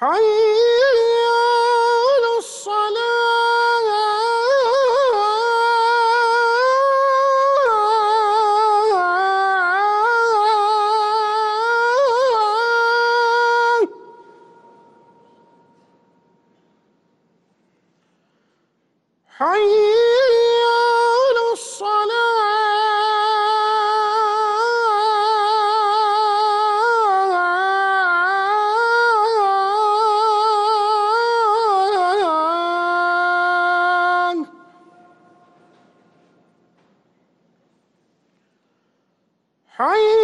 حي الصلاة. حي